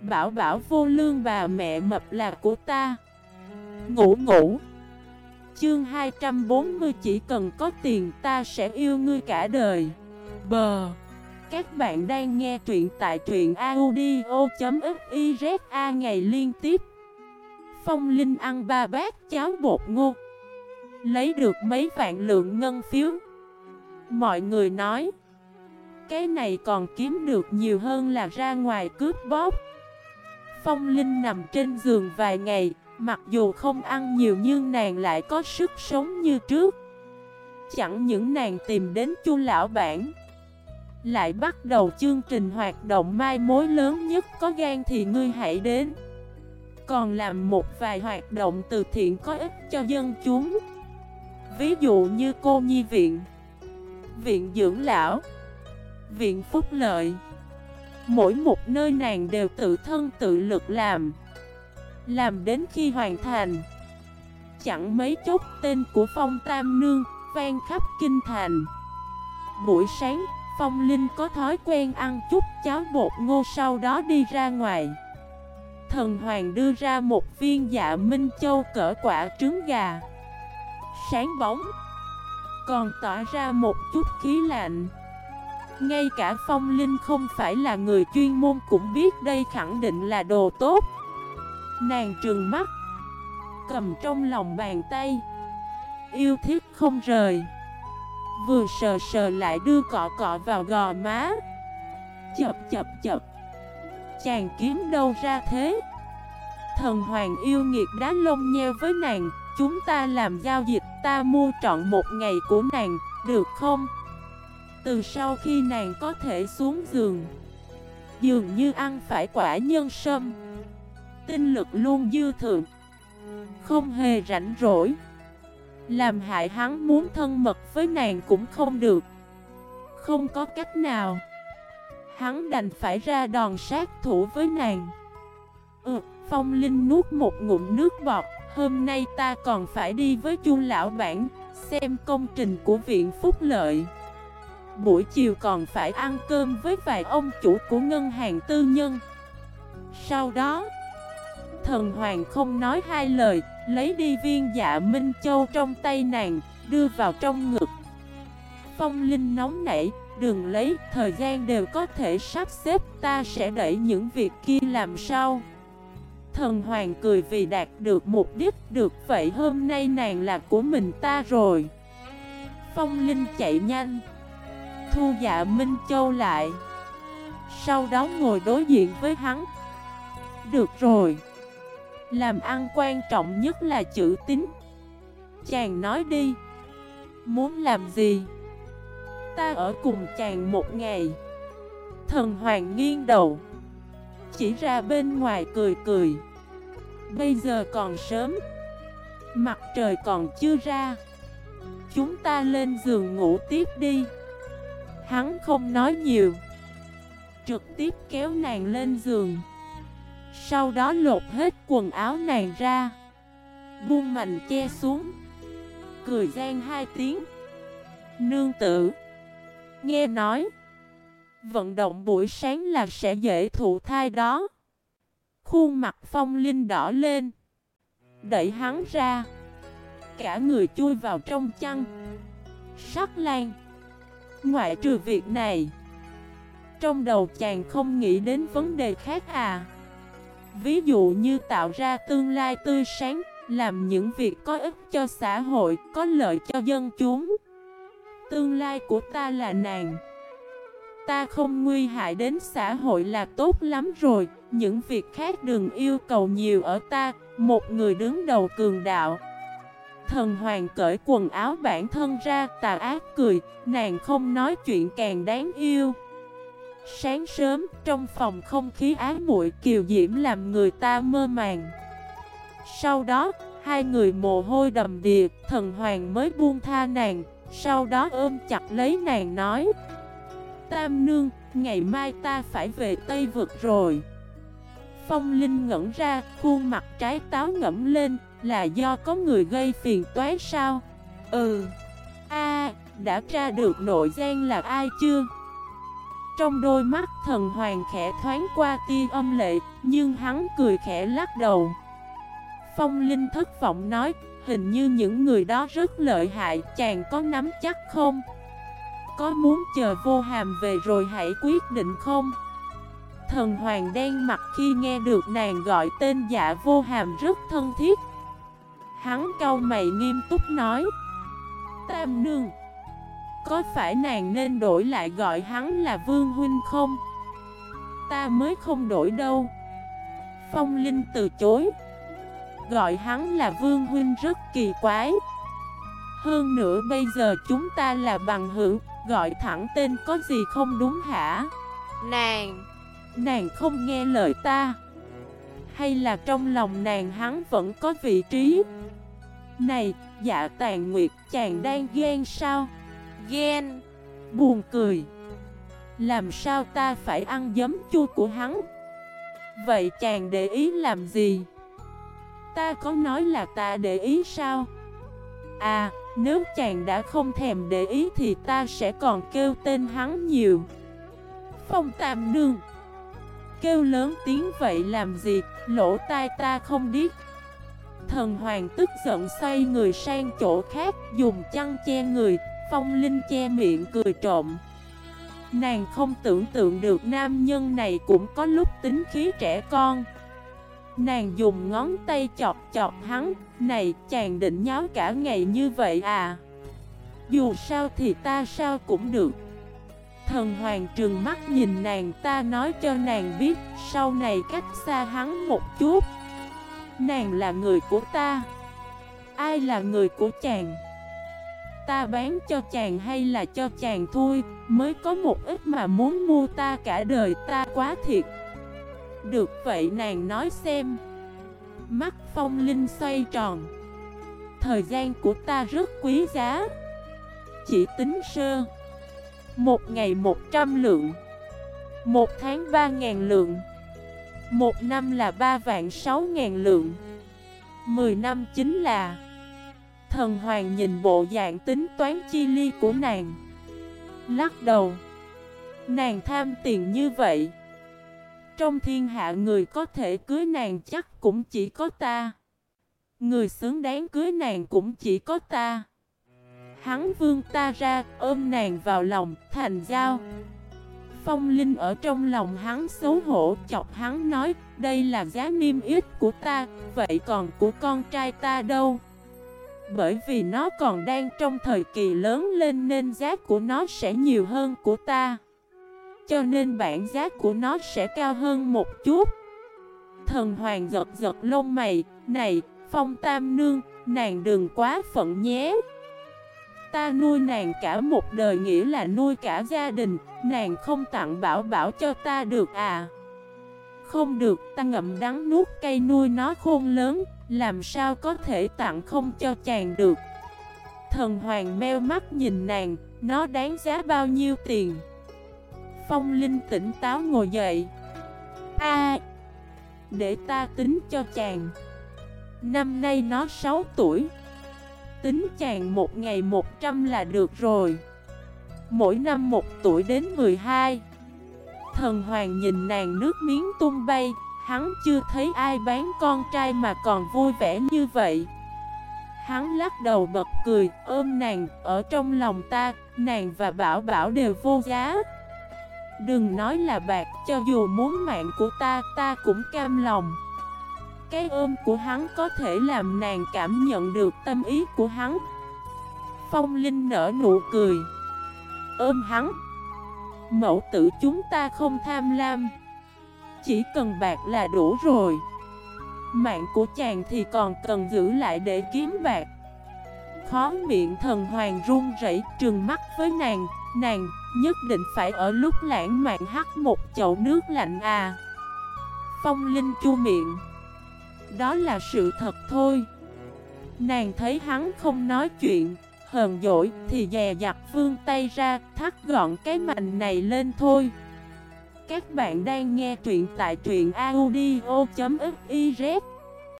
Bảo bảo vô lương bà mẹ mập là của ta. Ngủ ngủ. Chương 240 chỉ cần có tiền ta sẽ yêu ngươi cả đời. Bờ. Các bạn đang nghe truyện tại truyện audio.xyza ngày liên tiếp. Phong Linh ăn ba bát, cháo bột ngô. Lấy được mấy vạn lượng ngân phiếu. Mọi người nói, Cái này còn kiếm được nhiều hơn là ra ngoài cướp bóp Phong Linh nằm trên giường vài ngày, Mặc dù không ăn nhiều nhưng nàng lại có sức sống như trước. Chẳng những nàng tìm đến chu lão bản, Lại bắt đầu chương trình hoạt động mai mối lớn nhất có gan thì ngươi hãy đến. Còn làm một vài hoạt động từ thiện có ích cho dân chúng. Ví dụ như cô nhi viện Viện dưỡng lão, Viện phúc lợi. Mỗi một nơi nàng đều tự thân tự lực làm. Làm đến khi hoàn thành. Chẳng mấy chốc tên của Phong Tam Nương Vang khắp kinh thành. Buổi sáng, Phong Linh có thói quen ăn chút cháo bột ngô sau đó đi ra ngoài. Thần Hoàng đưa ra một viên dạ Minh Châu cỡ quả trứng gà. Sáng bóng, Còn tỏa ra một chút khí lạnh ngay cả phong linh không phải là người chuyên môn cũng biết đây khẳng định là đồ tốt. Nàng trừng mắt, Cầm trong lòng bàn tay, Yêu thích không rời. Vừa sờ sờ lại đưa cọ cọ vào gò má. Chập chập chập. Chàng kiếm đâu ra thế? Thần hoàng yêu nghiệt đá lông nheo với nàng. Chúng ta làm giao dịch, ta mua trọn một ngày của nàng, Được không? Từ sau khi nàng có thể xuống giường Dường như ăn phải quả nhân sâm. Tinh lực luôn dư thượng Không hề rảnh rỗi. Làm hại hắn muốn thân mật với nàng cũng không được. Không có cách nào. Hắn đành phải ra đòn sát thủ với nàng. Ừ, Phong Linh nuốt một ngụm nước bọt Hôm nay ta còn phải đi với chu lão bản Xem công trình của viện phúc lợi buổi chiều còn phải ăn cơm với vài ông chủ của ngân hàng tư nhân. Sau đó, Thần Hoàng không nói hai lời, Lấy đi viên dạ Minh Châu trong tay nàng, Đưa vào trong ngực. Phong Linh nóng nảy, Đừng lấy, thời gian đều có thể sắp xếp, Ta sẽ đẩy những việc kia làm sao? Thần Hoàng cười vì đạt được mục đích, Được, vậy hôm nay nàng là của mình ta rồi. Phong Linh chạy nhanh thu dạ Minh Châu lại. Sau đó ngồi đối diện với hắn. Được rồi. Làm ăn quan trọng nhất là chữ tín. Chàng nói đi. Muốn làm gì? Ta ở cùng chàng một ngày. Thần hoàng nghiêng đầu. Chỉ ra bên ngoài cười cười. Bây giờ còn sớm. Mặt trời còn chưa ra. Chúng ta lên giường ngủ tiếp đi. Hắn không nói nhiều. Trực tiếp kéo nàng lên giường. Sau đó lột hết quần áo nàng ra. Buông mạnh che xuống. Cười gian hai tiếng. Nương tử. Nghe nói. Vận động buổi sáng là sẽ dễ thụ thai đó. Khuôn mặt phong linh đỏ lên. Đẩy hắn ra. Cả người chui vào trong chăn. Sắc lan. Ngoại trừ việc này. Trong đầu chàng không nghĩ đến vấn đề khác à. Ví dụ như tạo ra tương lai tươi sáng, Làm những việc có ích cho xã hội, Có lợi cho dân chúng. Tương lai của ta là nàng. Ta không nguy hại đến xã hội là tốt lắm rồi, Những việc khác đừng yêu cầu nhiều ở ta. Một người đứng đầu cường đạo Thần hoàng cởi quần áo bản thân ra, tà ác cười, Nàng không nói chuyện càng đáng yêu. Sáng sớm, trong phòng không khí ái muội kiều diễm làm người ta mơ màng. Sau đó, hai người mồ hôi đầm đìa, Thần hoàng mới buông tha nàng, Sau đó ôm chặt lấy nàng nói, Tam nương, ngày mai ta phải về Tây Vực rồi. Phong Linh ngẩn ra, khuôn mặt trái táo ngẫm lên là do có người gây phiền toái sao? Ừ A, đã tra được nội gian là ai chưa? Trong đôi mắt thần hoàng khẽ thoáng qua tia âm lệ, Nhưng hắn cười khẽ lắc đầu Phong Linh thất vọng nói, Hình như những người đó rất lợi hại, Chàng có nắm chắc không? Có muốn chờ vô hàm về rồi hãy quyết định không? Thần hoàng đen mặt khi nghe được nàng gọi tên dạ vô hàm rất thân thiết Hắn cau mày nghiêm túc nói. Tam nương Có phải nàng nên đổi lại gọi hắn là vương huynh không? Ta mới không đổi đâu. Phong Linh từ chối. Gọi hắn là vương huynh rất kỳ quái. Hơn nữa bây giờ chúng ta là bằng hữu Gọi thẳng tên có gì không đúng hả? Nàng. Nàng không nghe lời ta hay là trong lòng nàng hắn vẫn có vị trí Này, dạ tàn nguyệt chàng đang ghen sao? Ghen Buồn cười Làm sao ta phải ăn giấm chua của hắn? Vậy chàng để ý làm gì? Ta có nói là ta để ý sao? À, nếu chàng đã không thèm để ý thì ta sẽ còn kêu tên hắn nhiều Phong Tam Nương Kêu lớn tiếng vậy làm gì, lỗ tai ta không biết Thần hoàng tức giận xoay người sang chỗ khác Dùng chăn che người, phong linh che miệng cười trộm. Nàng không tưởng tượng được nam nhân này cũng có lúc tính khí trẻ con. Nàng dùng ngón tay chọc chọc hắn Này chàng định nháo cả ngày như vậy à? Dù sao thì ta sao cũng được. Thần hoàng trừng mắt nhìn nàng, ta nói cho nàng biết, Sau này cách xa hắn một chút. Nàng là người của ta. Ai là người của chàng? Ta bán cho chàng hay là cho chàng thôi. Mới có một ít mà muốn mua ta cả đời, ta quá thiệt. Được, vậy nàng nói xem. Mắt phong linh xoay tròn. Thời gian của ta rất quý giá. Chỉ tính sơ một ngày một trăm lượng. Một tháng ba ngàn lượng. Một năm là ba vạn sáu ngàn lượng. Mười năm chính là Thần hoàng nhìn bộ dạng tính toán chi ly của nàng. Lắc đầu. Nàng tham tiền như vậy. Trong thiên hạ người có thể cưới nàng chắc cũng chỉ có ta. Người xứng đáng cưới nàng cũng chỉ có ta. Hắn vương ta ra, ôm nàng vào lòng, thành giao. Phong Linh ở trong lòng hắn xấu hổ chọc hắn nói Đây là giá niêm yết của ta, vậy còn của con trai ta đâu? Bởi vì nó còn đang trong thời kỳ lớn lên nên giá của nó sẽ nhiều hơn của ta. Cho nên bản giá của nó sẽ cao hơn một chút. Thần hoàng giật giật lông mày Này, Phong Tam Nương, nàng đừng quá phận nhé. Ta nuôi nàng cả một đời nghĩa là nuôi cả gia đình, Nàng không tặng bảo bảo cho ta được à? Không được, ta ngậm đắng nuốt cây nuôi nó khôn lớn, Làm sao có thể tặng không cho chàng được? Thần hoàng meo mắt nhìn nàng, Nó đáng giá bao nhiêu tiền? Phong Linh tỉnh táo ngồi dậy. A, Để ta tính cho chàng. Năm nay nó 6 tuổi Tính chàng một ngày 100 là được rồi. Mỗi năm một tuổi đến 12 Thần hoàng nhìn nàng nước miếng tung bay, Hắn chưa thấy ai bán con trai mà còn vui vẻ như vậy. Hắn lắc đầu bật cười, ôm nàng Ở trong lòng ta, Nàng và Bảo Bảo đều vô giá. Đừng nói là bạc, Cho dù muốn mạng của ta Ta cũng cam lòng cái ôm của hắn có thể làm nàng cảm nhận được tâm ý của hắn. Phong Linh nở nụ cười. Ôm hắn. Mẫu tử chúng ta không tham lam. Chỉ cần bạc là đủ rồi. Mạng của chàng thì còn cần giữ lại để kiếm bạc. Khó miệng thần hoàng run rẩy trừng mắt với nàng. Nàng nhất định phải ở lúc lãng mạn hắt một chậu nước lạnh à. Phong Linh chu miệng đó là sự thật thôi. Nàng thấy hắn không nói chuyện, Hờn dỗi thì dè dặt vương tay ra, Thắt gọn cái mành này lên thôi. Các bạn đang nghe truyện tại truyện audio.fif